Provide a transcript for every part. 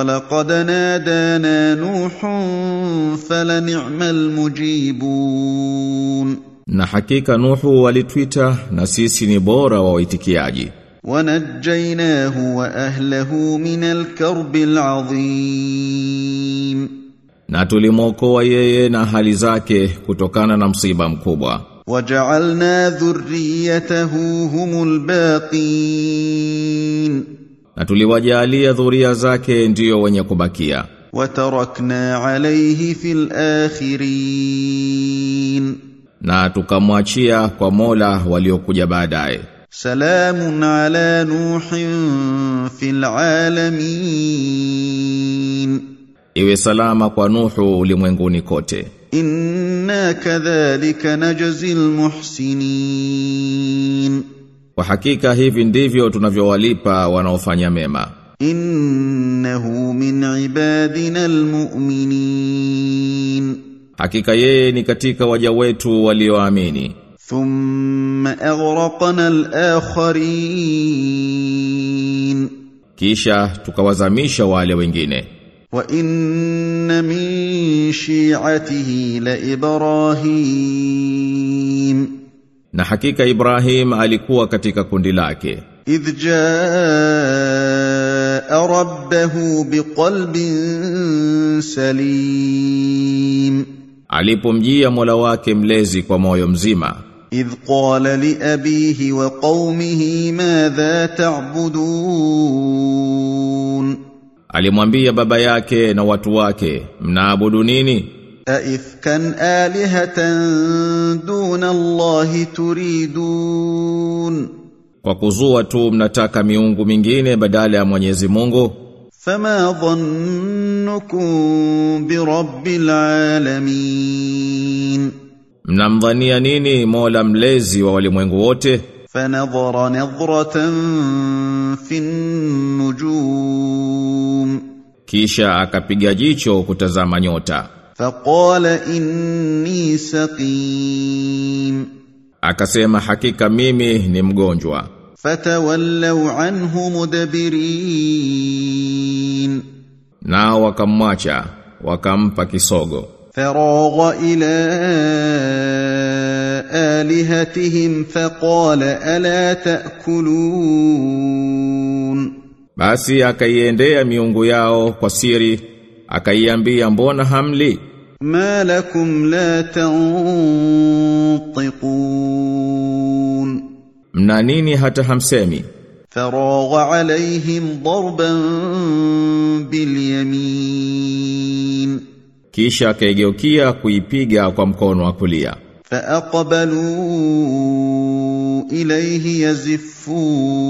ولقد نادانا نوح فلنعم المجيبون Na hakika Nuhu alitwita na sisi ni bora wa waitikiaji. ونجيناه واهله من الكرب العظيم Na tulimwokoa yeye na hali zake kutokana na msiba mkubwa. وجعلنا ذريته هم الباقين na tuliwajalia dhuria zake ndiyo wenye kubakia. Watarakna alayhi fil akhirin. Na tukamwachia kwa Mola waliokuja baadaye. Salamun ala nuhin fil alamin. Iwe salama kwa nuhu ulimwenguni kote. Inna kadhalika najzil muhsinin. Kwa hakika hivi ndivyo tunavyowalipa wanaofanya mema. Innahu min ibadina almu'minin. Hakika yeye ni katika waja wetu walioamini. Thumma aghraqna al-akharin. Kisha tukawazamisha wale wengine. Wa inna min shi'atihi la Ibrahim na hakika Ibrahim alikuwa katika kundi lake. Idh jaa rabbahu biqalbin salim. Alipomjia Mola wake mlezi kwa moyo mzima. Idh qala li abihi wa qaumihi madha ta'budun. Alimwambia baba yake na watu wake, mnaabudu nini? أئفكا آلهة دون الله تريدون Kwa kuzua tu mnataka miungu mingine badala ya Mwenyezi Mungu? فما ظنكم برب العالمين Mnamdhania nini Mola mlezi wa walimwengu wote? فنظر نظرة في النجوم Kisha akapiga jicho kutazama nyota. faqala inni saqim. Akasema hakika mimi ni mgonjwa. Fatawallaw anhu mudabirin nao wakamwacha wakampa kisogo. Faragha ila alihatihim faqala ala taakulun basi akaiendea miungu yao kwa siri akaiambia mbona hamli? ما lakum la tantiqun mna nini hata hamsemi? faragha alaihim darban bilyamin kisha akaigeukia kuipiga kwa mkono wa kulia. faaqbalu ilayhi yazifun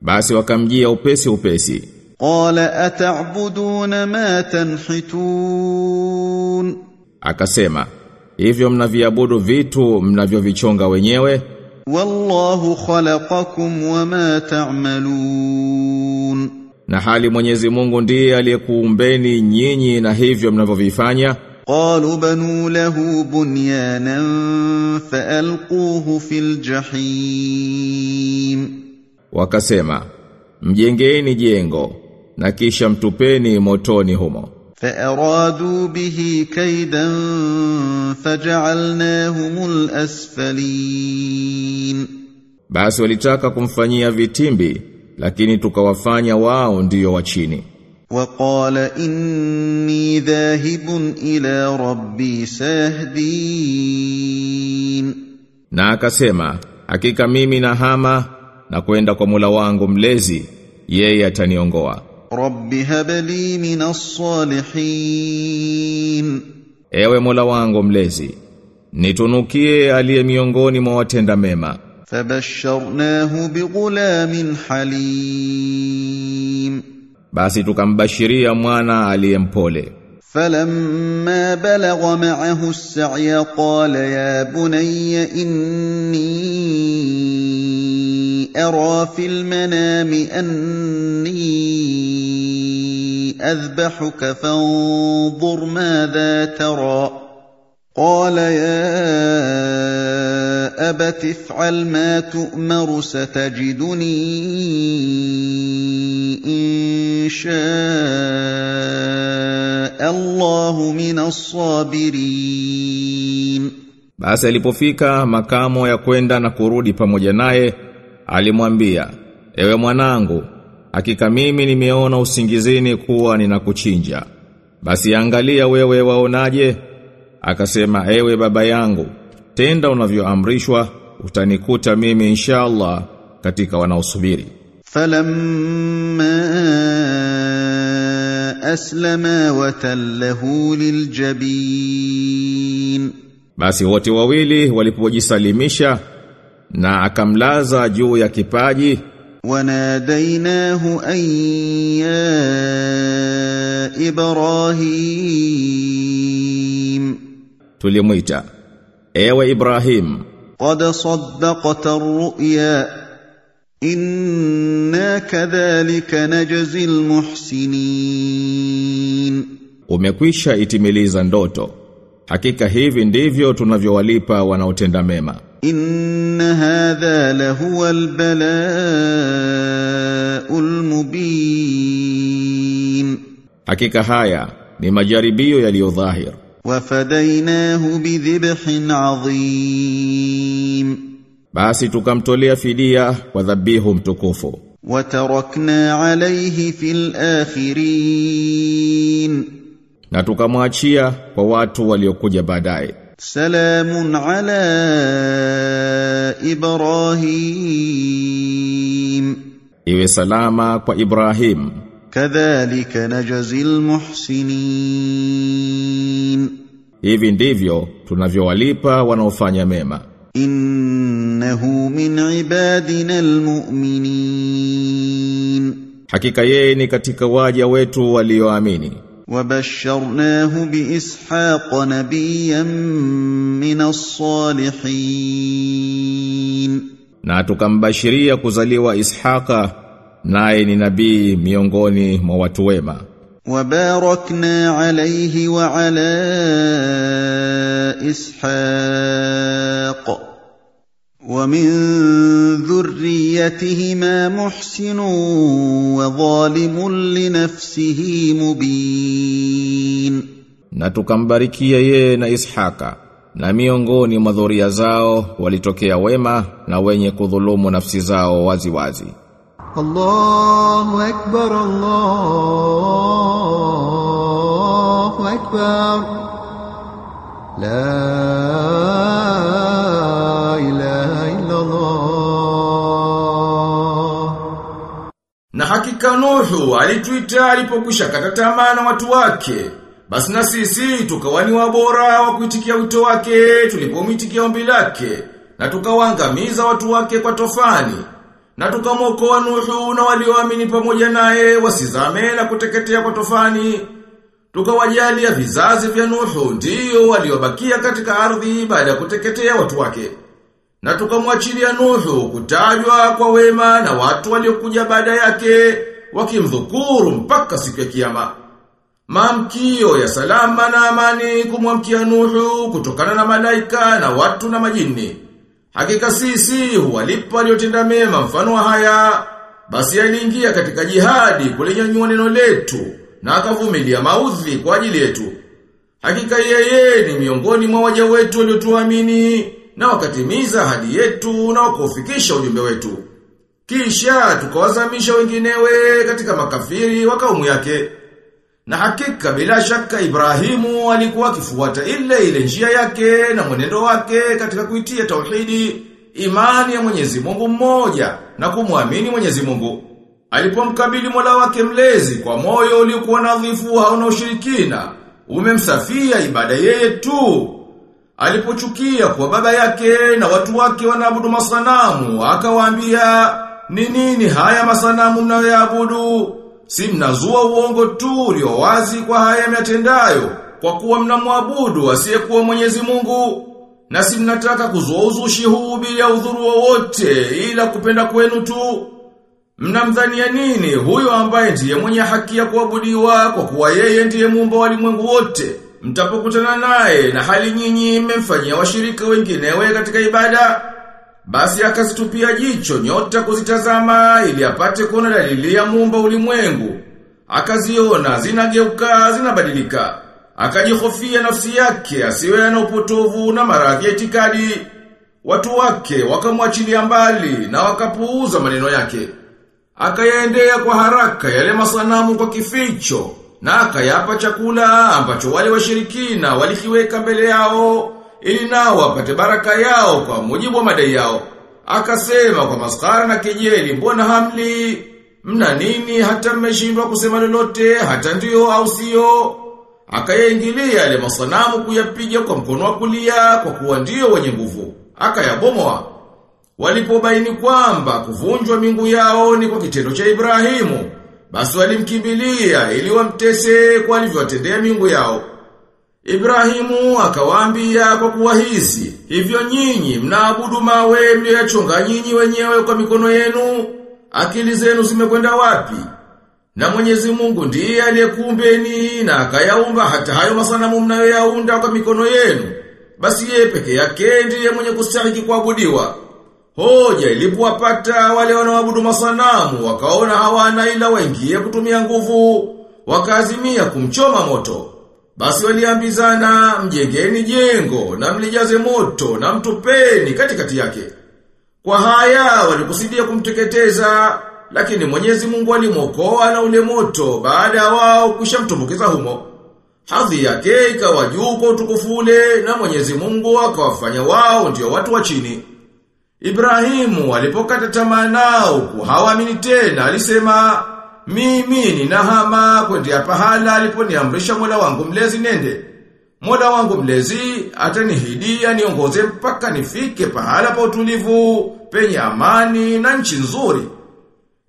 basi wakamjia upesi upesi. قال أتعبدون ما تنحتون Akasema, hivyo mnaviabudu vitu mnavyovichonga wenyewe والله خلقكم وما تعملون na hali Mwenyezi Mungu ndiye aliyekuumbeni nyinyi na hivyo mnavyovifanya. قالوا بنوا له بنيانا فألقوه في الجحيم Wakasema, mjengeni jengo na kisha mtupeni motoni humo. فأرادوا به كيدا فجعلناهم الأسفلين Basi walitaka kumfanyia vitimbi, lakini tukawafanya wao ndiyo wa chini. وقال إني ذاهب إلى ربي سيهدين Na akasema, hakika mimi nahama na kwenda kwa Mola wangu mlezi, yeye ataniongoa. رب هب لي من الصالحين Ewe Mola wangu mlezi, nitunukie aliye miongoni mwa watenda mema. فبشرناه بغلام حليم Basi tukambashiria mwana aliyempole. فلما بلغ معه السعي قال يا بني إني أرى في المنام أني أذبحك فانظر ماذا ترى. قال يا أبت افعل ما تؤمر ستجدني إن شاء الله من الصابرين. Basi alipofika makamo ya kwenda na kurudi pamoja naye, alimwambia ewe mwanangu hakika mimi nimeona usingizini kuwa ninakuchinja. Basi angalia wewe waonaje? Akasema ewe baba yangu tenda unavyoamrishwa utanikuta mimi inshallah katika wanaosubiri. Falamma aslama watallahu liljabin. Basi wote wawili walipojisalimisha na akamlaza juu ya kipaji wanadainahu an ya ibrahim. tulimwita ewe ibrahim. Qad saddaqta ar-ru'ya inna kadhalika najzi al-muhsinin. Umekwisha itimiliza ndoto. Hakika hivi ndivyo tunavyowalipa wanaotenda mema. إن هذا لهو البلاء المبين hakika haya ni majaribio yaliyo dhahir وفديناه بذبح عظيم basi tukamtolea fidia kwa dhabihu mtukufu وتركنا عليه في الآخرين na tukamwachia kwa watu waliokuja baadaye سلام على إبراهيم iwe salama kwa Ibrahim كذلك نجزي المحسنين hivi ndivyo tunavyowalipa wanaofanya mema إنه من عبادنا المؤمنين hakika yeye ni katika waja wetu walioamini وبشرناه بإسحاق نبيا من الصالحين na tukambashiria kuzaliwa Ishaka naye ni nabii miongoni mwa watu wema وباركنا عليه وعلى إسحاق ومن ذريتهما محسن وظالم لنفسه مبين na tukambarikia yeye na Ishaka na miongoni mwa dhuria zao walitokea wema na wenye kudhulumu nafsi zao wazi wazi الله أكبر الله أكبر لا hakika Nuhu alituita alipokwisha kata tamaa na watu wake. Basi na sisi tukawani wabora wa kuitikia wito wake tulipomitikia ombi lake na tukawaangamiza watu wake kwa tofani. Na tukamwokoa Nuhu na walioamini pamoja naye wasizame na kuteketea kwa tofani. Tukawajalia vizazi vya Nuhu ndio waliobakia katika ardhi baada ya kuteketea watu wake. Na tukamwachilia Nuhu kutajwa kwa wema na watu waliokuja baada yake wakimdhukuru mpaka siku ya kiyama. Maamkio ya salama na amani kumwamkia Nuhu kutokana na malaika na watu na majini. Hakika sisi huwalipa waliotenda mema mfano wa haya. Basi aliingia katika jihadi kulinyanyua neno letu na akavumilia maudhi kwa ajili yetu. Hakika yeye ni miongoni mwa waja wetu waliotuamini na wakatimiza hadi yetu na wakaufikisha ujumbe wetu. Kisha tukawazamisha wenginewe katika makafiri wa kaumu yake. Na hakika bila shaka Ibrahimu alikuwa akifuata ile ile njia yake na mwenendo wake katika kuitia tauhidi, imani ya Mwenyezi Mungu mmoja na kumwamini Mwenyezi Mungu. Alipomkabili Mola wake mlezi kwa moyo uliokuwa nadhifu hauna ushirikina, umemsafia ibada yeye tu. Alipochukia kwa baba yake na watu wake wanaabudu masanamu, akawaambia, "Ni nini haya masanamu mnayoyaabudu? Si mnazua uongo tu ulio wazi kwa haya myatendayo, kwa kuwa mnamwabudu asiyekuwa Mwenyezi Mungu." Na si mnataka kuzua uzushi huu bila udhuru wowote ila kupenda kwenu tu. Mnamdhania nini huyo ambaye ndiye mwenye haki ya kuabudiwa kwa kuwa yeye ndiye muumba wa ulimwengu wote mtapokutana naye na hali nyinyi mmemfanyia washirika wenginewe katika ibada basi akazitupia jicho nyota kuzitazama ili apate kuona dalili ya muumba ulimwengu. Akaziona zinageuka zinabadilika. Akajihofia nafsi yake asiwe na upotovu na maradhi ya itikadi. Watu wake wakamwachilia mbali na wakapuuza maneno yake. Akayaendea kwa haraka yale masanamu kwa kificho na akayapa chakula ambacho wale washirikina walikiweka mbele yao ili nao wapate baraka yao kwa mujibu wa madai yao. Akasema kwa maskara na kejeli mbona hamli? Mna nini? Hata mmeshindwa kusema lolote hata ndio au sio? Akayaingilia yale masanamu kuyapiga kwa mkono wa kulia kwa kuwa ndio wenye nguvu. Akayabomoa. Walipobaini kwamba kuvunjwa mingu yao ni kwa kitendo cha Ibrahimu basi walimkimbilia ili wamtese kwa alivyowatendea mingu yao Ibrahimu akawaambia kwa kuwahisi hivyo nyinyi mnaabudu mawe mliyachonga nyinyi wenyewe kwa mikono yenu akili zenu zimekwenda wapi na Mwenyezi Mungu ndiye aliyekuumbeni na akayaumba hata hayo masanamu mnayoyaunda kwa mikono yenu. Basi yeye peke yake ndiye mwenye kustahiki kuabudiwa. Hoja ilipowapata wale wanaoabudu masanamu wakaona hawana ila waingie kutumia nguvu, wakaazimia kumchoma moto. Basi waliambizana mjengeni jengo na mlijaze moto na mtupeni katikati yake. Kwa haya walikusudia kumteketeza lakini Mwenyezi Mungu alimwokoa na ule moto baada ya wao kushamtumbukiza humo. Hadhi yake ikawa juu kwa utukufu ule na Mwenyezi Mungu akawafanya wao ndio watu wa chini. Ibrahimu alipokata tamaa nao hawaamini tena alisema mimi ni nahama ninahama ya pahala aliponiamrisha Mola wangu mlezi nende. Mola wangu mlezi ata atanihidia niongoze mpaka nifike pahala pa utulivu, penye amani na nchi nzuri.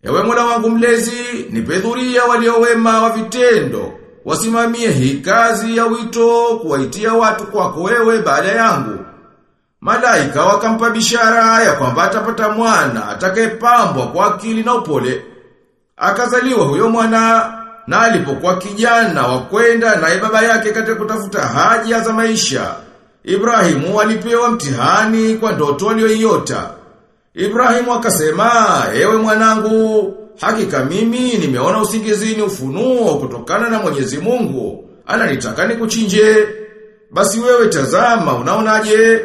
Ewe Mola wangu mlezi, nipedhuria waliowema wa vitendo, wasimamie hii kazi ya wito kuwaitia watu kwako wewe baada yangu. Malaika wakampa bishara ya kwamba atapata mwana atakayepambwa kwa akili na upole. Akazaliwa huyo mwana na alipokuwa kijana wa kwenda naye baba yake katika kutafuta haja za maisha. Ibrahimu alipewa mtihani kwa ndoto aliyoiota. Ibrahimu akasema, ewe mwanangu, hakika mimi nimeona usingizini ufunuo kutokana na Mwenyezi Mungu. Ananitaka nikuchinje. Basi wewe tazama, unaonaje?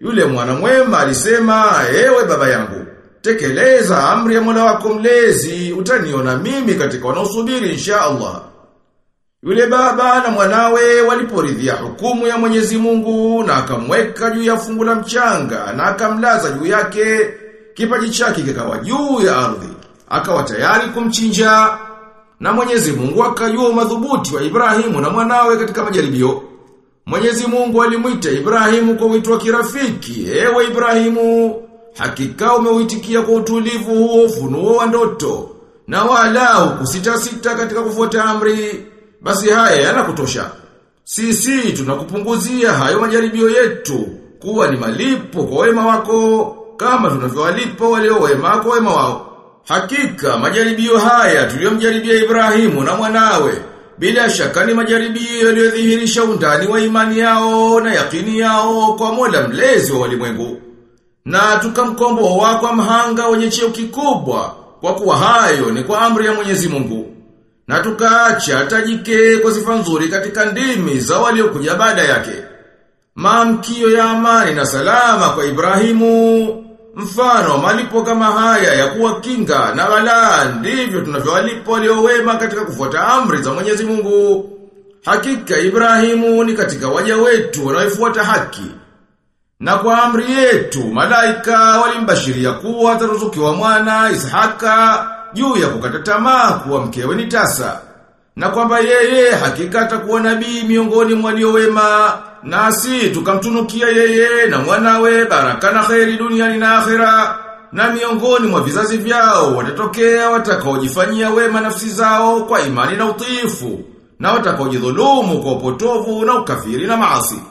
Yule mwana mwema alisema, ewe baba yangu, tekeleza amri ya Mola wako mlezi, utaniona mimi katika wanaosubiri insha Allah. Yule baba na mwanawe waliporidhia hukumu ya Mwenyezi Mungu na akamweka juu ya fungu la mchanga na akamlaza juu yake kipaji chake kikawa juu ya ardhi akawa tayari kumchinja na Mwenyezi Mungu akajua madhubuti wa Ibrahimu na mwanawe katika majaribio Mwenyezi Mungu alimwita Ibrahimu kwa wito wa kirafiki ewe Ibrahimu hakika umeuitikia kwa utulivu huo ufunuo wa ndoto na wala kusita-sita katika kufuata amri basi haya yanakutosha. Sisi tunakupunguzia hayo majaribio yetu kuwa ni malipo kwa wema wako kama tunavyowalipa walio wema kwa wema wao. Hakika majaribio haya tuliyomjaribia Ibrahimu na mwanawe bila shaka ni majaribio yaliyodhihirisha undani wa imani yao na yakini yao kwa Mola mlezi wa walimwengu. Na tukamkomboa kwa mhanga wenye cheo kikubwa kwa kuwa hayo ni kwa amri ya Mwenyezi Mungu. Na tukaacha tajike kwa sifa nzuri katika ndimi za waliokuja baada yake. Maamkio ya amani na salama kwa Ibrahimu, mfano malipo kama haya ya kuwa kinga na balaa ndivyo tunavyowalipa waliowema katika kufuata amri za Mwenyezi Mungu. Hakika Ibrahimu ni katika waja wetu wanaofuata haki. Na kwa amri yetu malaika walimbashiria kuwa ataruzukiwa mwana Ishaka juu ya kukata tamaa kuwa mkewe ni tasa na kwamba yeye hakika atakuwa nabii miongoni mwa waliowema nasi tukamtunukia yeye na mwanawe baraka na kheri duniani na akhera na miongoni mwa vizazi vyao watatokea watakaojifanyia wema nafsi zao kwa imani na utiifu na watakaojidhulumu kwa upotovu na ukafiri na maasi